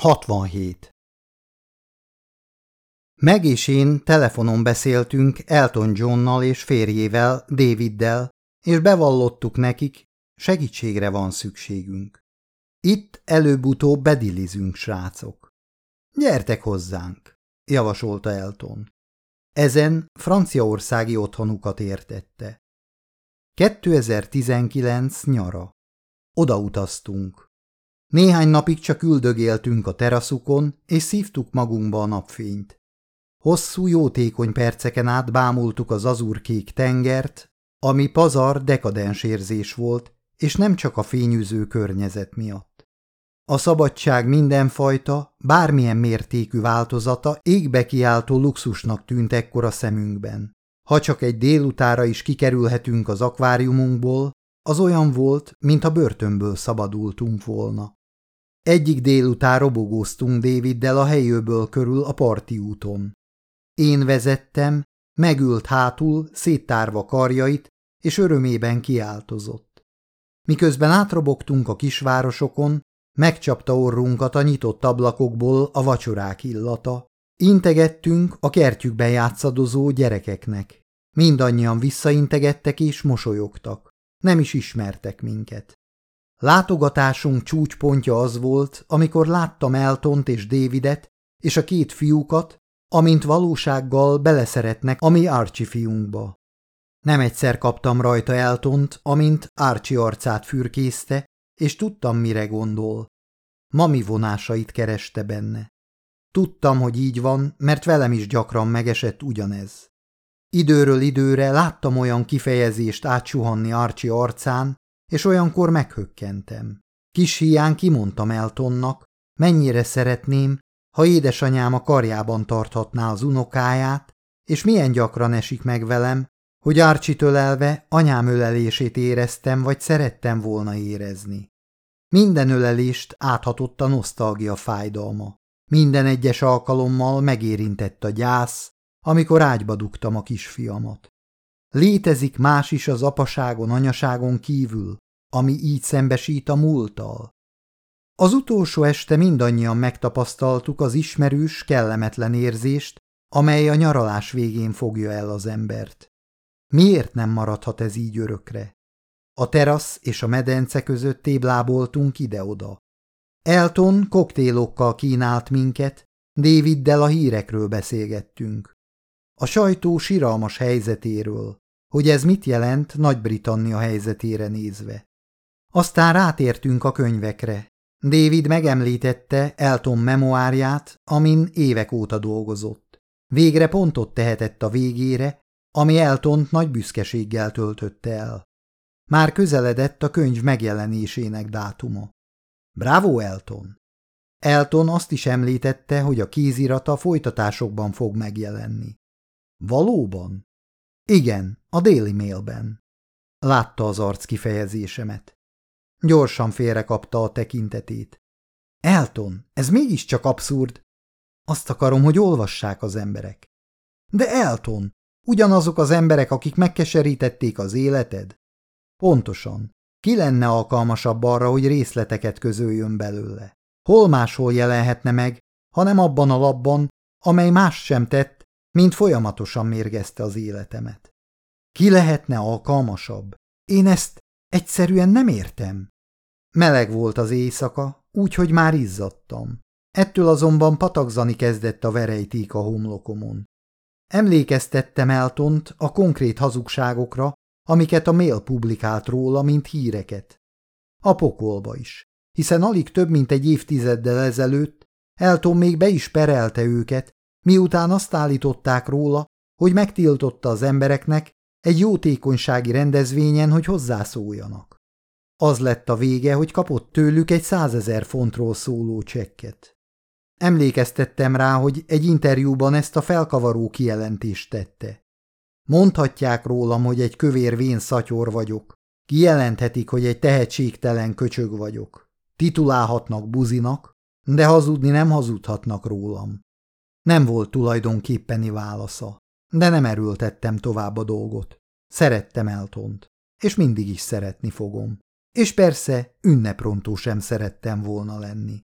67. Meg és én telefonon beszéltünk Elton Johnnal és férjével, Daviddel, és bevallottuk nekik, segítségre van szükségünk. Itt előbb-utóbb bedilizünk, srácok. Gyertek hozzánk, javasolta Elton. Ezen franciaországi otthonukat értette. 2019 nyara. Odautaztunk. Néhány napig csak üldögéltünk a teraszukon, és szívtuk magunkba a napfényt. Hosszú, jótékony perceken át bámultuk az azurkék tengert, ami pazar dekadens érzés volt, és nem csak a fényűző környezet miatt. A szabadság mindenfajta, bármilyen mértékű változata égbe kiáltó luxusnak tűnt ekkor a szemünkben. Ha csak egy délutára is kikerülhetünk az akváriumunkból, az olyan volt, mintha börtönből szabadultunk volna. Egyik délután robogóztunk Daviddel a helyőből körül a parti úton. Én vezettem, megült hátul, széttárva karjait, és örömében kiáltozott. Miközben átrobogtunk a kisvárosokon, megcsapta orrunkat a nyitott ablakokból a vacsorák illata. Integettünk a kertjükben játszadozó gyerekeknek. Mindannyian visszaintegettek és mosolyogtak. Nem is ismertek minket. Látogatásunk csúcspontja az volt, amikor láttam Eltont és Davidet, és a két fiúkat, amint valósággal beleszeretnek a mi Archie fiunkba. Nem egyszer kaptam rajta Eltont, amint Archie arcát fürkészte, és tudtam, mire gondol. Mami vonásait kereste benne. Tudtam, hogy így van, mert velem is gyakran megesett ugyanez. Időről időre láttam olyan kifejezést átsuhanni Archie arcán, és olyankor meghökkentem. Kis hián kimondtam Eltonnak, mennyire szeretném, ha édesanyám a karjában tarthatná az unokáját, és milyen gyakran esik meg velem, hogy Árcsit ölelve anyám ölelését éreztem, vagy szerettem volna érezni. Minden ölelést áthatott a nosztalgia fájdalma. Minden egyes alkalommal megérintett a gyász, amikor ágyba dugtam a kisfiamat. Létezik más is az apaságon, anyaságon kívül, ami így szembesít a múlttal. Az utolsó este mindannyian megtapasztaltuk az ismerős, kellemetlen érzést, amely a nyaralás végén fogja el az embert. Miért nem maradhat ez így örökre? A terasz és a medence között tébláboltunk ide-oda. Elton koktélokkal kínált minket, Daviddel a hírekről beszélgettünk. A sajtó siralmas helyzetéről, hogy ez mit jelent Nagy-Britannia helyzetére nézve. Aztán rátértünk a könyvekre. David megemlítette Elton memoárját, amin évek óta dolgozott. Végre pontot tehetett a végére, ami Eltont nagy büszkeséggel töltötte el. Már közeledett a könyv megjelenésének dátuma. Bravo, Elton! Elton azt is említette, hogy a kézirata folytatásokban fog megjelenni. Valóban? Igen, a Daily Mailben. Látta az arc kifejezésemet. Gyorsan félrekapta a tekintetét. Elton, ez mégiscsak abszurd. Azt akarom, hogy olvassák az emberek. De Elton, ugyanazok az emberek, akik megkeserítették az életed? Pontosan. Ki lenne alkalmasabb arra, hogy részleteket közöljön belőle? Hol máshol jelenhetne meg, hanem abban a labban, amely más sem tett, mint folyamatosan mérgezte az életemet. Ki lehetne alkalmasabb? Én ezt egyszerűen nem értem. Meleg volt az éjszaka, úgyhogy már izzadtam. Ettől azonban patakzani kezdett a verejték a homlokomon. Emlékeztettem Eltont a konkrét hazugságokra, amiket a mail publikált róla, mint híreket. A pokolba is, hiszen alig több mint egy évtizeddel ezelőtt Elton még be is perelte őket, miután azt állították róla, hogy megtiltotta az embereknek egy jótékonysági rendezvényen, hogy hozzászóljanak. Az lett a vége, hogy kapott tőlük egy százezer fontról szóló csekket. Emlékeztettem rá, hogy egy interjúban ezt a felkavaró kijelentést tette. Mondhatják rólam, hogy egy kövér vén szatyor vagyok. Kijelenthetik, hogy egy tehetségtelen köcsög vagyok. Titulálhatnak buzinak, de hazudni nem hazudhatnak rólam. Nem volt tulajdonképpeni válasza, de nem erőltettem tovább a dolgot. Szerettem Eltont, és mindig is szeretni fogom. És persze ünneprontó sem szerettem volna lenni.